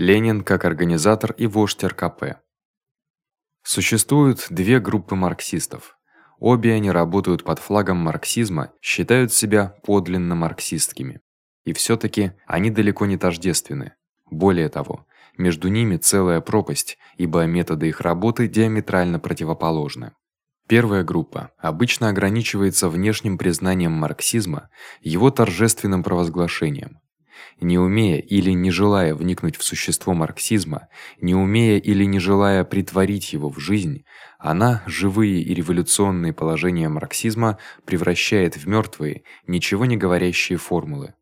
Ленин как организатор и вождь РКП. Существуют две группы марксистов. Обе они работают под флагом марксизма, считают себя подлинно марксистскими. И всё таки они далеко не тождественны. Более того, между ними целая пропасть, ибо методы их работы диаметрально противоположны. Первая группа обычно ограничивается внешним признанием марксизма, его торжественным провозглашением. Не умея или не желая вникнуть в существо марксизма, не умея или не желая притворить его в жизнь, она живые и революционные положения марксизма превращает в мёртвые, ничего не говорящие формулы.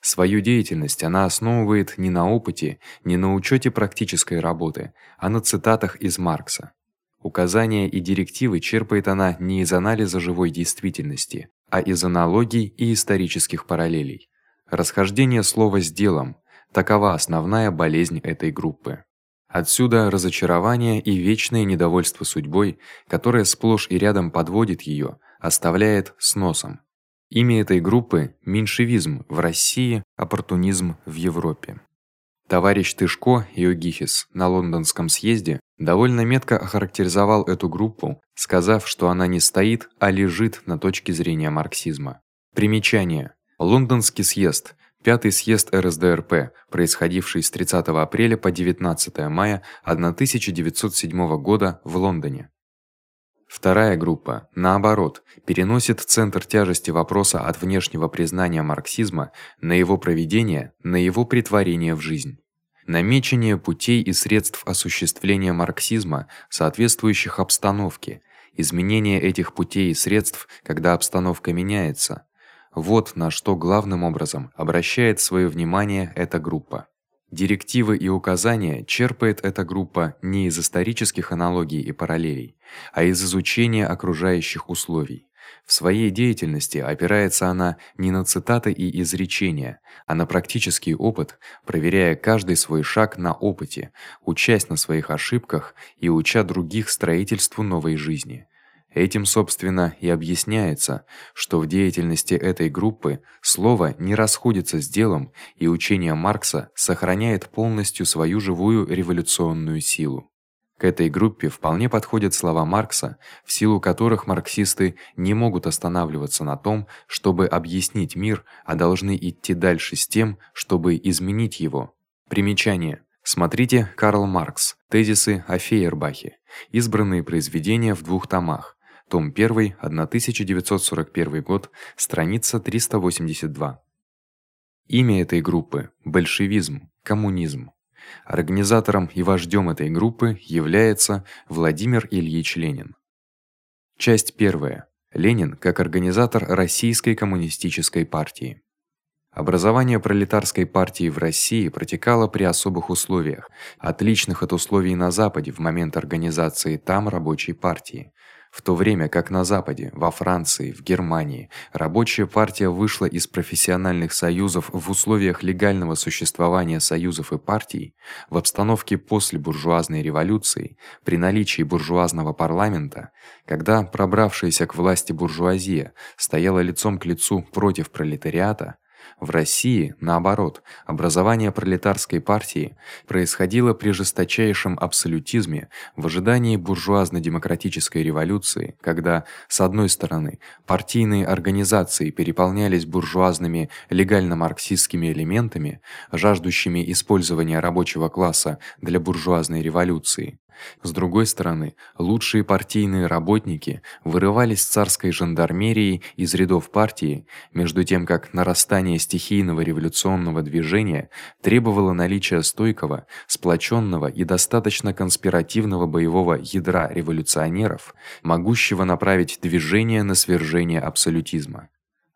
Свою деятельность она основывает не на опыте, не на учёте практической работы, а на цитатах из Маркса. Указания и директивы черпает она не из анализа живой действительности, а из аналогий и исторических параллелей. Расхождение слова с делом такова основная болезнь этой группы. Отсюда разочарование и вечное недовольство судьбой, которое сплошь и рядом подводит её, оставляет с носом. Имя этой группы меньшевизм в России, оппортунизм в Европе. Товарищ Тышко Иогихис на лондонском съезде довольно метко охарактеризовал эту группу, сказав, что она не стоит, а лежит на точке зрения марксизма. Примечание: Лондонский съезд, пятый съезд РСДРП, происходивший с 30 апреля по 19 мая 1907 года в Лондоне. Вторая группа, наоборот, переносит центр тяжести вопроса от внешнего признания марксизма на его проведение, на его претворение в жизнь. Намечение путей и средств осуществления марксизма, соответствующих обстановке, изменение этих путей и средств, когда обстановка меняется, вот на что главным образом обращает своё внимание эта группа. Директивы и указания черпает эта группа не из исторических аналогий и параллелей, а из изучения окружающих условий. В своей деятельности опирается она не на цитаты и изречения, а на практический опыт, проверяя каждый свой шаг на опыте, учась на своих ошибках и уча других строительству новой жизни. Этим, собственно, и объясняется, что в деятельности этой группы слово не расходится с делом, и учение Маркса сохраняет полностью свою живую революционную силу. К этой группе вполне подходят слова Маркса, в силу которых марксисты не могут останавливаться на том, чтобы объяснить мир, а должны идти дальше с тем, чтобы изменить его. Примечание: Смотрите Карл Маркс. Тезисы о Фейербахе. Избранные произведения в двух томах. Том 1, 1941 год, страница 382. Имя этой группы большевизм, коммунизм. Организатором и вождём этой группы является Владимир Ильич Ленин. Часть 1. Ленин как организатор Российской коммунистической партии. Образование пролетарской партии в России протекало при особых условиях, отличных от условий на западе в момент организации там рабочей партии. В то время как на западе, во Франции, в Германии рабочая партия вышла из профессиональных союзов в условиях легального существования союзов и партий, в обстановке после буржуазной революции, при наличии буржуазного парламента, когда пробравшаяся к власти буржуазия стояла лицом к лицу против пролетариата, в России, наоборот, образование пролетарской партии происходило при жесточайшем абсолютизме в ожидании буржуазно-демократической революции, когда с одной стороны партийные организации переполнялись буржуазными легально-марксистскими элементами, жаждущими использования рабочего класса для буржуазной революции, с другой стороны, лучшие партийные работники вырывались царской жандармерии из рядов партии, между тем как нарастание стихийного революционного движения требовало наличия стойкого, сплочённого и достаточно конспиративного боевого ядра революционеров, могущего направить движение на свержение абсолютизма.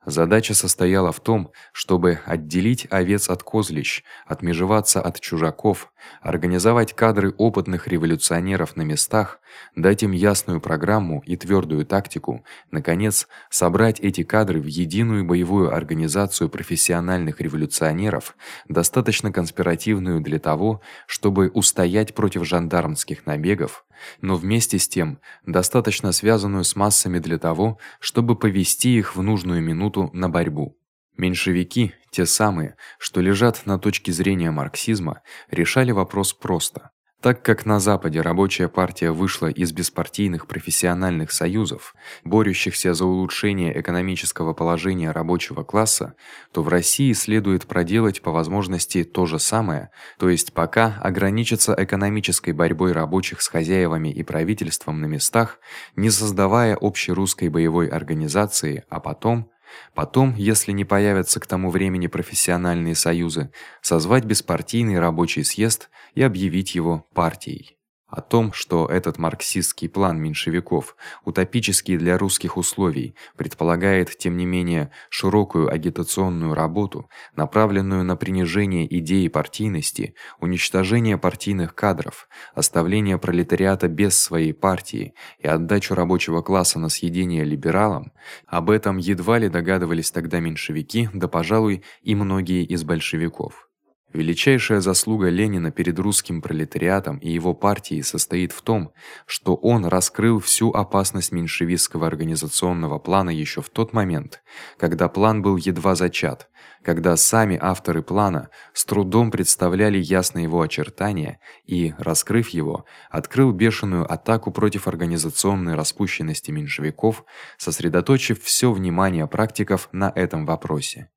Задача состояла в том, чтобы отделить овец от козлищ, отмежеваться от чужаков, организовать кадры опытных революционеров на местах, дать им ясную программу и твёрдую тактику, наконец, собрать эти кадры в единую боевую организацию профессиональных революционеров, достаточно конспиративную для того, чтобы устоять против жандармских набегов, но вместе с тем достаточно связанную с массами для того, чтобы повести их в нужную минуту на борьбу. Меньшевики, те самые, что лежат на точке зрения марксизма, решали вопрос просто. Так как на западе рабочая партия вышла из беспартийных профессиональных союзов, борющихся за улучшение экономического положения рабочего класса, то в России следует проделать по возможности то же самое, то есть пока ограничиться экономической борьбой рабочих с хозяевами и правительством на местах, не создавая общерусской боевой организации, а потом Потом, если не появятся к тому времени профессиональные союзы, созвать беспартийный рабочий съезд и объявить его партией. О том, что этот марксистский план меньшевиков, утопический для русских условий, предполагает тем не менее широкую агитационную работу, направленную на принижение идеи партийности, уничтожение партийных кадров, оставление пролетариата без своей партии и отдачу рабочего класса на съедение либералам, об этом едва ли догадывались тогда меньшевики, да, пожалуй, и многие из большевиков. Величайшая заслуга Ленина перед русским пролетариатом и его партией состоит в том, что он раскрыл всю опасность меньшевистского организационного плана ещё в тот момент, когда план был едва зачат, когда сами авторы плана с трудом представляли ясно его очертания и, раскрыв его, открыл бешеную атаку против организационной распущенности меньшевиков, сосредоточив всё внимание практиков на этом вопросе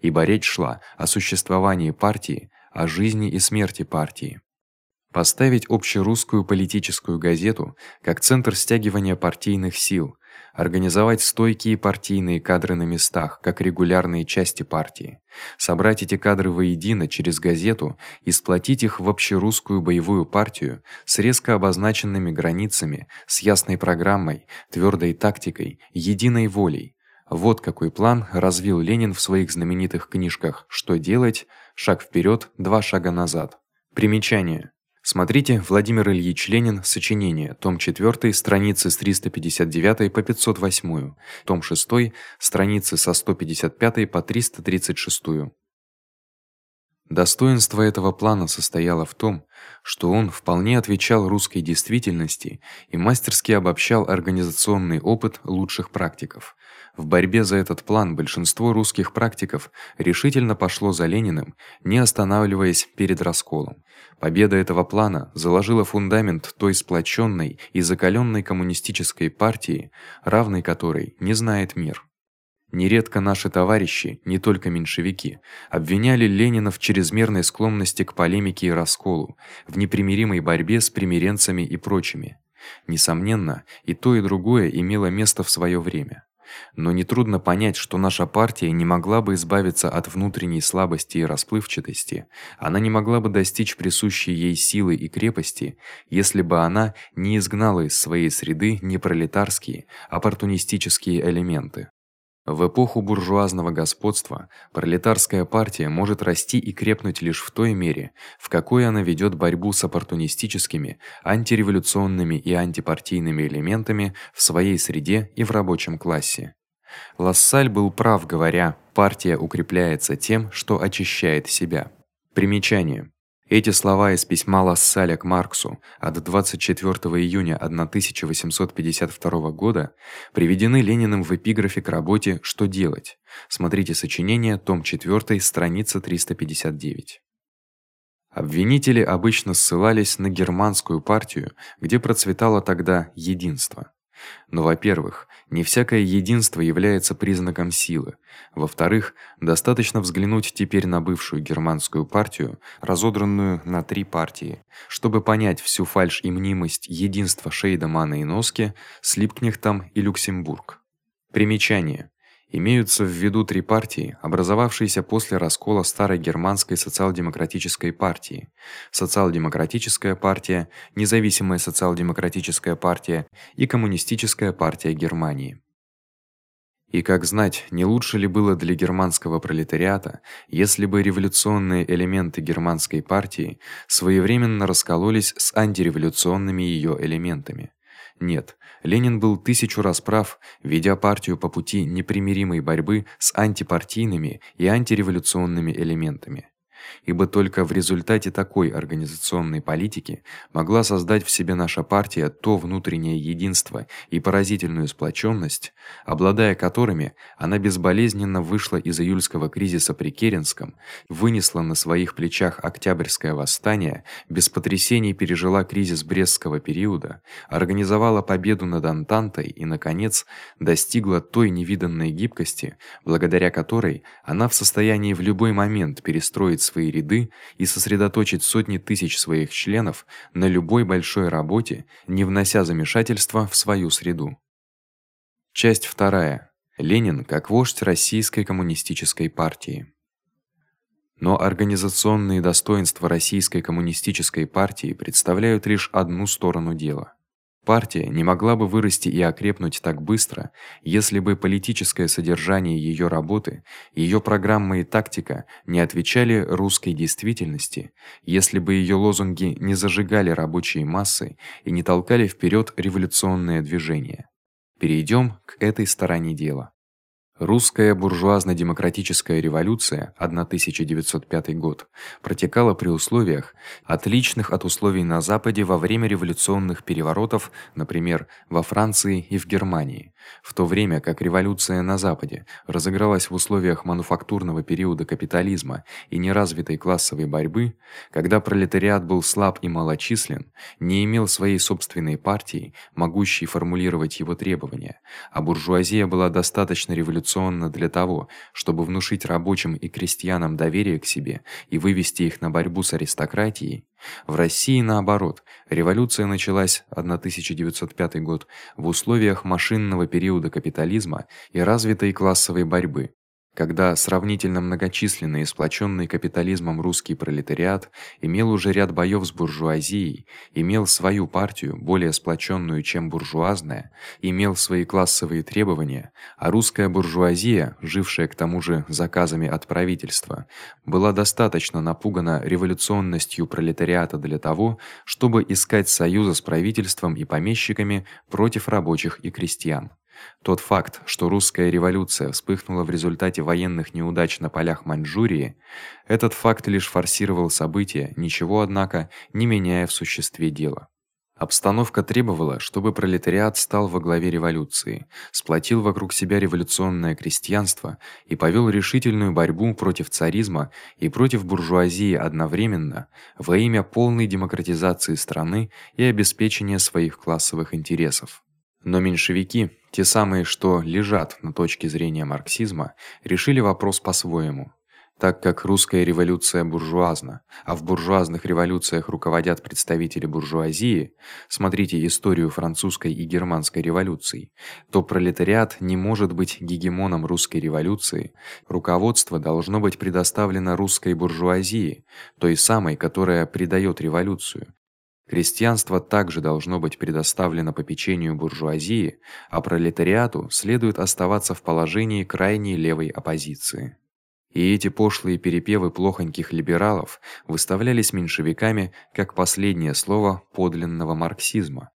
ибо речь шла о существовании партии, о жизни и смерти партии. Поставить общерусскую политическую газету как центр стягивания партийных сил, организовать стойкие партийные кадры на местах, как регулярные части партии, собрать эти кадры воедино через газету и сплотить их в общерусскую боевую партию с резко обозначенными границами, с ясной программой, твёрдой тактикой, единой волей, вот какой план развил Ленин в своих знаменитых книжках Что делать, Шаг вперед, два шага назад. Примечание: Смотрите Владимир Ильич Ленин. Сочинение. Том 4, страницы с 359 по 508. Том 6, страницы со 155 по 336. Достоинство этого плана состояло в том, что он вполне отвечал русской действительности и мастерски обобщал организационный опыт лучших практиков. В борьбе за этот план большинство русских практиков решительно пошло за Лениным, не останавливаясь перед расколом. Победа этого плана заложила фундамент той сплоченной и закалённой коммунистической партии, равной которой не знает мир. Нередко наши товарищи, не только меньшевики, обвиняли Ленина в чрезмерной склонности к полемике и расколу, в непримиримой борьбе с примиренцами и прочими. Несомненно, и то, и другое имело место в своё время. Но не трудно понять, что наша партия не могла бы избавиться от внутренней слабости и расплывчатости, она не могла бы достичь присущей ей силы и крепости, если бы она не изгнала из своей среды непролетарские, оппортунистические элементы. В эпоху буржуазного господства пролетарская партия может расти и крепнуть лишь в той мере, в какой она ведёт борьбу с оппортунистическими, антиреволюционными и антипартийными элементами в своей среде и в рабочем классе. Лассаль был прав, говоря: партия укрепляется тем, что очищает себя. Примечание: эти слова из письма Лассаля к Марксу от 24 июня 1852 года приведены Лениным в эпиграфе к работе Что делать. Смотрите сочинение, том 4, страница 359. Обвинители обычно ссылались на германскую партию, где процветало тогда единство. Но, во-первых, не всякое единство является признаком силы. Во-вторых, достаточно взглянуть теперь на бывшую германскую партию, разодранную на три партии, чтобы понять всю фальшь и мнимость единства Шейдемана и Носки с Липкнехтом и Люксембург. Примечание: Имеются в виду три партии, образовавшиеся после раскола старой германской социал-демократической партии: Социал-демократическая партия, Независимая социал-демократическая партия и Коммунистическая партия Германии. И как знать, не лучше ли было для германского пролетариата, если бы революционные элементы германской партии своевременно раскололись с антиреволюционными её элементами? Нет, Ленин был тысячу раз прав, ведя партию по пути непримиримой борьбы с антипартийными и антиреволюционными элементами. Ибо только в результате такой организационной политики могла создать в себе наша партия то внутреннее единство и поразительную сплочённость, обладая которыми она безболезненно вышла из июльского кризиса при Керенском, вынесла на своих плечах Октябрьское восстание, без потрясений пережила кризис Брестского периода, организовала победу над Антантой и наконец достигла той невиданной гибкости, благодаря которой она в состоянии в любой момент перестроить свои ряды и сосредоточить сотни тысяч своих членов на любой большой работе, не внося замешательства в свою среду. Часть вторая. Ленин как вождь российской коммунистической партии. Но организационные достоинства российской коммунистической партии представляют лишь одну сторону дела. Партия не могла бы вырасти и окрепнуть так быстро, если бы политическое содержание её работы, её программа и тактика не отвечали русской действительности, если бы её лозунги не зажигали рабочие массы и не толкали вперёд революционное движение. Перейдём к этой стороне дела. Русская буржуазно-демократическая революция 1905 год протекала при условиях, отличных от условий на западе во время революционных переворотов, например, во Франции и в Германии, в то время как революция на западе разыгралась в условиях мануфактурного периода капитализма и неразвитой классовой борьбы, когда пролетариат был слаб и малочислен, не имел своей собственной партии, могущей формулировать его требования, а буржуазия была достаточно революционна для того, чтобы внушить рабочим и крестьянам доверие к себе и вывести их на борьбу с аристократией, в России наоборот, революция началась 1905 год в условиях машинного периода капитализма и развитой классовой борьбы, когда сравнительно многочисленный и сплочённый капитализмом русский пролетариат имел уже ряд боёв с буржуазией, имел свою партию, более сплочённую, чем буржуазная, имел свои классовые требования, а русская буржуазия, жившая к тому же заказами от правительства, была достаточно напугана революционностью пролетариата для того, чтобы искать союза с правительством и помещиками против рабочих и крестьян. Тот факт, что русская революция вспыхнула в результате военных неудач на полях Маньчжурии, этот факт лишь форсировал события, ничего однако не меняя в существе дела. Обстановка требовала, чтобы пролетариат стал во главе революции, сплотил вокруг себя революционное крестьянство и повёл решительную борьбу против царизма и против буржуазии одновременно во имя полной демократизации страны и обеспечения своих классовых интересов. Но меньшевики, те самые, что лежат на точке зрения марксизма, решили вопрос по-своему. Так как русская революция буржуазна, а в буржуазных революциях руководят представители буржуазии, смотрите историю французской и германской революций, то пролетариат не может быть гегемоном русской революции. Руководство должно быть предоставлено русской буржуазии, той самой, которая предаёт революцию, Крестьянство также должно быть предоставлено попечению буржуазии, а пролетариату следует оставаться в положении крайней левой оппозиции. И эти пошлые перепевы плохоньких либералов выставлялись меньшевиками как последнее слово подлинного марксизма.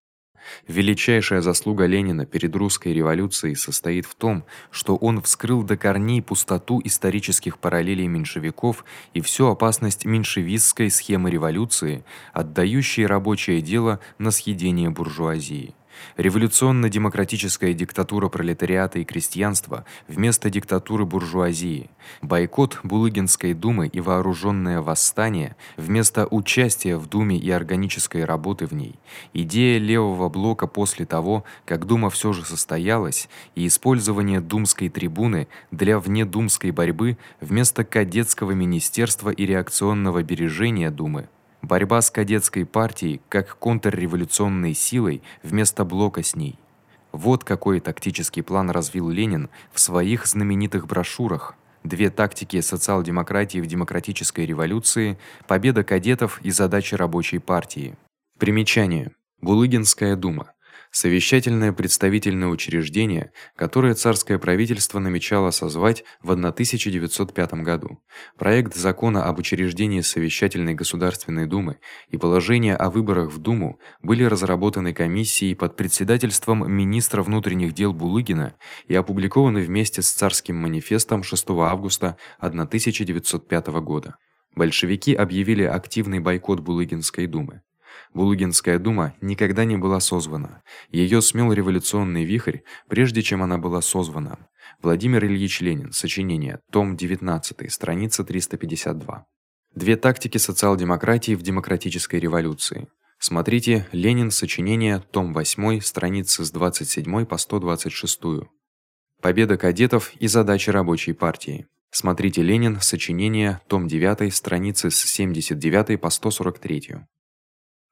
Величайшая заслуга Ленина перед русской революцией состоит в том, что он вскрыл до корней пустоту исторических параллелей меньшевиков и всю опасность меньшевистской схемы революции, отдающей рабочее дело на съедение буржуазии. Революционно-демократическая диктатура пролетариата и крестьянства вместо диктатуры буржуазии. Бойкот Булыгинской думы и вооружённое восстание вместо участия в думе и органической работы в ней. Идея левого блока после того, как дума всё же состоялась, и использование думской трибуны для внедумской борьбы вместо кадетского министерства и реакционного бережения думы борьба с кадетской партией как контрреволюционной силой вместо блока с ней. Вот какой тактический план развил Ленин в своих знаменитых брошюрах. Две тактики социал-демократии в демократической революции, победа кадетов и задачи рабочей партии. Примечание: Булыгинская дума совещательное представительное учреждение, которое царское правительство намечало созвать в 1905 году. Проект закона об учреждении совещательной государственной думы и положения о выборах в думу были разработаны комиссией под председательством министра внутренних дел Булыгина и опубликованы вместе с царским манифестом 6 августа 1905 года. Большевики объявили активный бойкот Булыгинской думы. Булыгинская дума никогда не была созвана. Её смел революционный вихрь, прежде чем она была созвана. Владимир Ильич Ленин. Сочинение. Том 19, страница 352. Две тактики социал-демократии в демократической революции. Смотрите Ленин. Сочинение. Том 8, страницы с 27 по 126. Победа кадетов и задачи рабочей партии. Смотрите Ленин. Сочинение. Том 9, страницы с 79 по 143.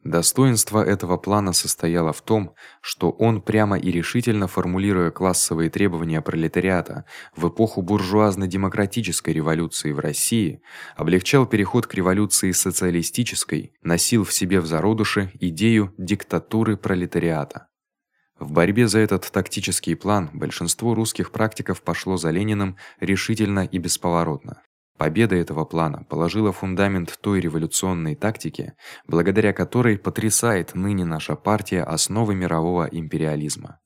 Достоинство этого плана состояло в том, что он прямо и решительно формулируя классовые требования пролетариата в эпоху буржуазно-демократической революции в России, облегчал переход к революции социалистической, носил в себе в зародыше идею диктатуры пролетариата. В борьбе за этот тактический план большинство русских практиков пошло за Лениным решительно и бесповоротно. Победа этого плана положила фундамент той революционной тактики, благодаря которой потрясает ныне наша партия основы мирового империализма.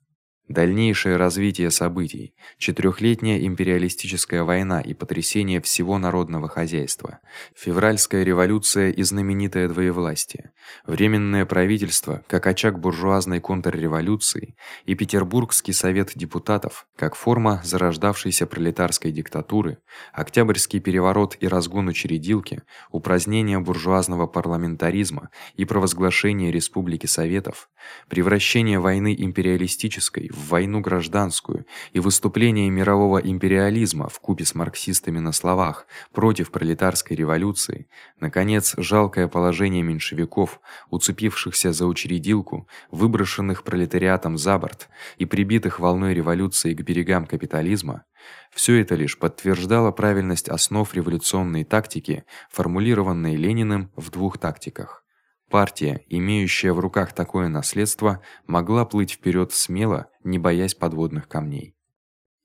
Дальнейшее развитие событий, четырехлетняя империалистическая война и потрясение всего народного хозяйства, февральская революция и знаменитое двоевластие, временное правительство как очаг буржуазной контрреволюции и Петербургский совет депутатов как форма зарождавшейся пролетарской диктатуры, Октябрьский переворот и разгон учредилки, упразднение буржуазного парламентаризма и провозглашение республики советов, превращение войны империалистической в войну гражданскую и выступление мирового империализма в купе с марксистами на словах против пролетарской революции, наконец, жалкое положение меньшевиков, уцепившихся за учредилку, выброшенных пролетариатом за борт и прибитых волной революции к берегам капитализма, всё это лишь подтверждало правильность основ революционной тактики, формулированной Лениным в двух тактиках. Партия, имеющая в руках такое наследство, могла плыть вперед смело, не боясь подводных камней.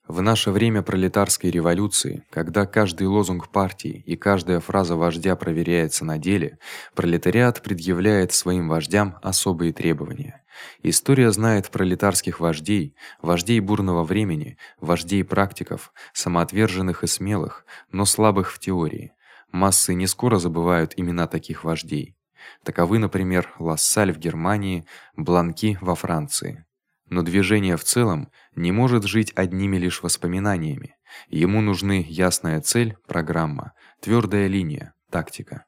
В наше время пролетарской революции, когда каждый лозунг партии и каждая фраза вождя проверяется на деле, пролетариат предъявляет своим вождям особые требования. История знает пролетарских вождей, вождей бурного времени, вождей практиков, самоотверженных и смелых, но слабых в теории. Массы не скоро забывают имена таких вождей. Таковы, например, Лассаль в Германии, Бланки во Франции. Но движение в целом не может жить одними лишь воспоминаниями. Ему нужны ясная цель, программа, твёрдая линия, тактика.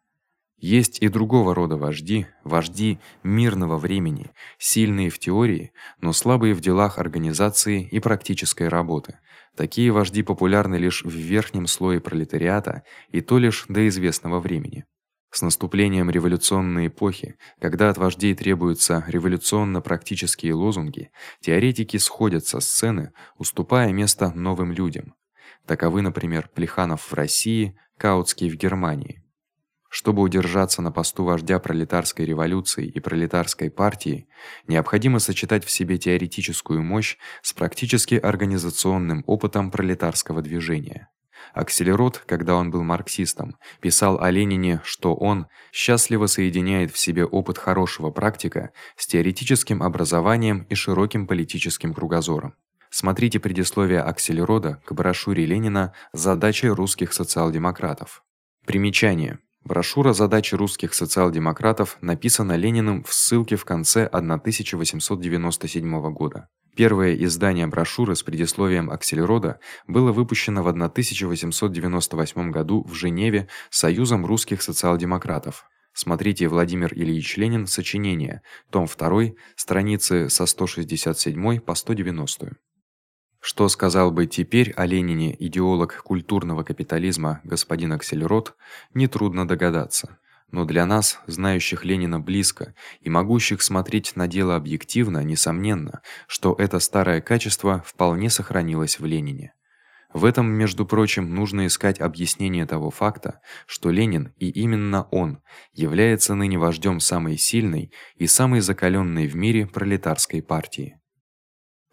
Есть и другого рода вожди, вожди мирного времени, сильные в теории, но слабые в делах организации и практической работы. Такие вожди популярны лишь в верхнем слое пролетариата, и то лишь до известного времени. С наступлением революционной эпохи, когда от вождей требуются революционно-практические лозунги, теоретики сходят со сцены, уступая место новым людям. Таковы, например, Плеханов в России, Каутский в Германии. Чтобы удержаться на посту вождя пролетарской революции и пролетарской партии, необходимо сочетать в себе теоретическую мощь с практически организационным опытом пролетарского движения. Акселерот, когда он был марксистом, писал о Ленине, что он счастливо соединяет в себе опыт хорошего практика с теоретическим образованием и широким политическим кругозором. Смотрите предисловие Акселерода к брошюре Ленина Задачи русских социал-демократов. Примечание: Брошюра Задачи русских социал-демократов написана Лениным в ссылке в конце 1897 года. Первое издание брошюры с предисловием Акселерода было выпущено в 1898 году в Женеве Союзом русских социал-демократов. Смотрите Владимир Ильич Ленин. Сочинение. Том 2. Страницы со 167 по 190. Что сказал бы теперь о Ленине идеолог культурного капитализма господин Акселерод, не трудно догадаться но для нас, знающих Ленина близко и могущих смотреть на дело объективно, несомненно, что это старое качество вполне сохранилось в Ленине. В этом, между прочим, нужно искать объяснение того факта, что Ленин и именно он является ныне вождём самой сильной и самой закалённой в мире пролетарской партии.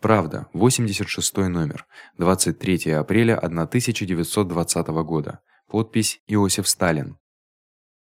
Правда, 86 номер, 23 апреля 1920 года. Подпись Иосиф Сталин.